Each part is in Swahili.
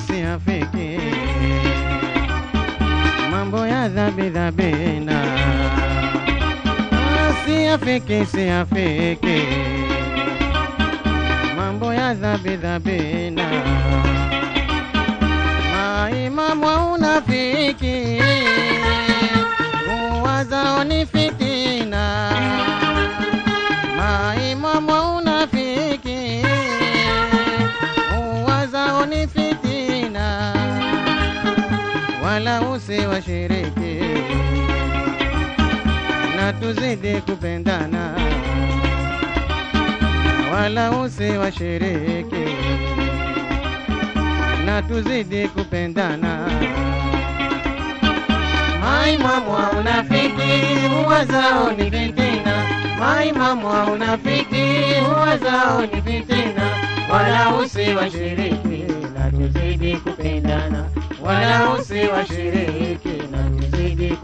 siafiki, mambo ya dhabi dhabina, siafiki siafiki, mambo ya dhabi dhabina, maimamu unafiki. Uwazao wala usiwashiriki na tuzidi kupendana, wala usiwashiriki na tuzidi kupendana. Maimamu wa unafiki huwa zao ni fitina, maimamu wa unafiki huwa zao ni fitina, wala usiwashiriki na tuzidi kupendana, wala usiwashiriki na tuzidi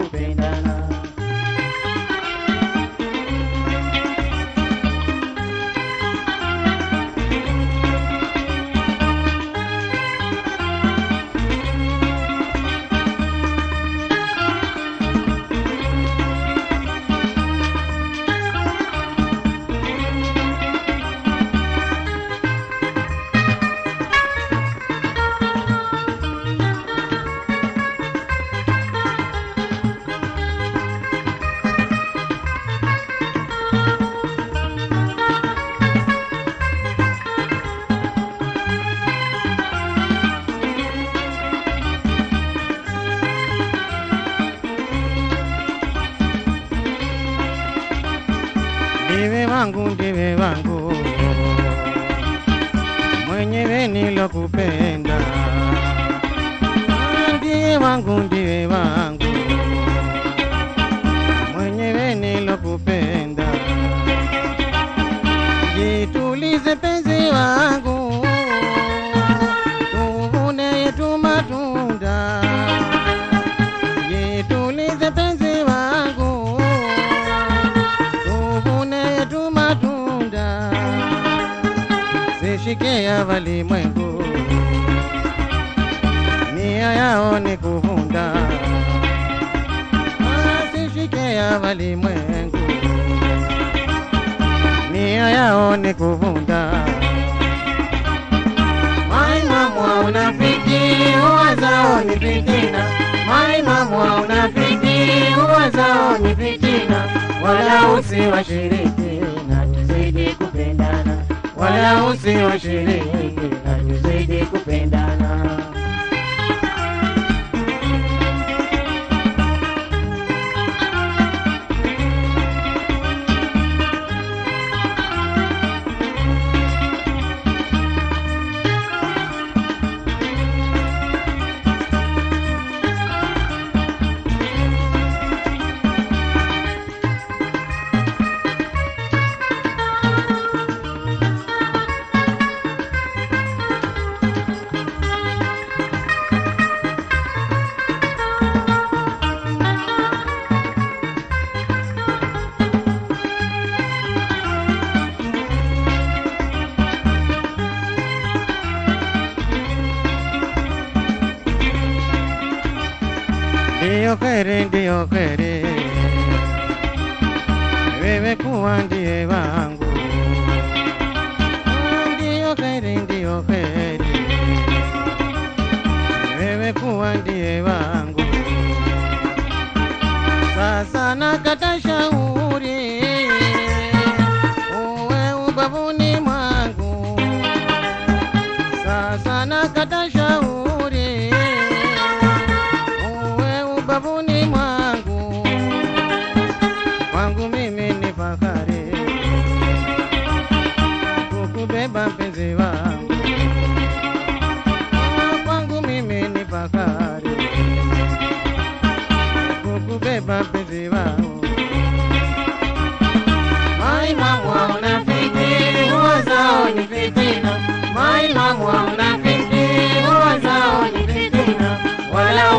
wangu, ndiwe wangu, mwenyewe nilokupenda. Ndiwe wangu, ndiwe wangu, ya walimwengu, nia yao ni kuvunda. Ah, Sishike ya walimwengu, nia yao ni kuvunda. Maimamu wa unafiki huwa zao ni fitina, maimamu wa unafiki huwa zao ni fitina, wala usiwashiriki na tuzidi kupendana, wala usiwashiriki na tuzidi kupendana. Dio kere, Dio kere Wewe kuwa ndiye wangu Dio kere, Dio kere Wewe kuwa ndiye wangu Sasa nakatasha uu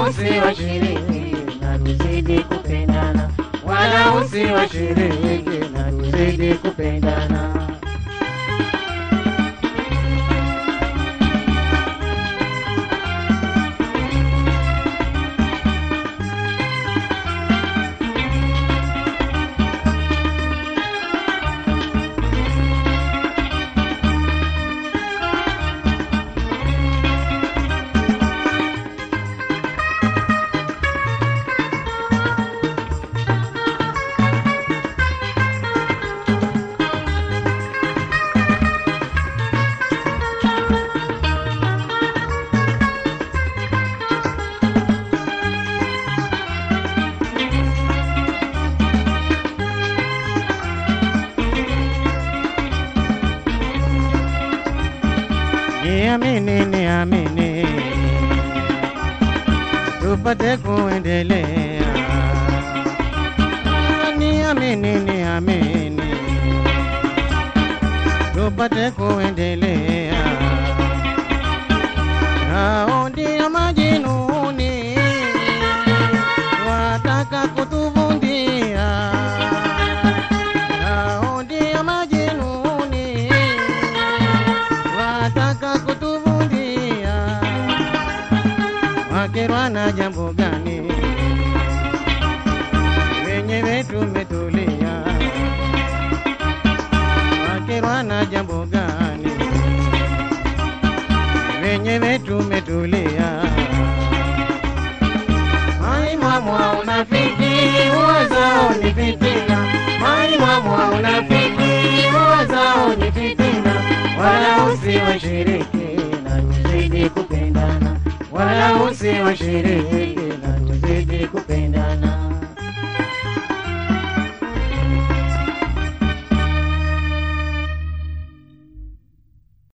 usiwashiriki na tuzidi kupendana, wala usiwashiriki na tuzidi kupendana. amini amini. Tupate ne, ni amini ni amini. Tupate kuendelea. Wakerwa na jambo gani? Wenyewe tumetulia. Wakerwa na jambo gani? Wenyewe tumetulia. Unafiki fitina, maimamu unafiki wala usiwashiriki na tuzidi kupendana, wala usiwashiriki na tuzidi kupendana.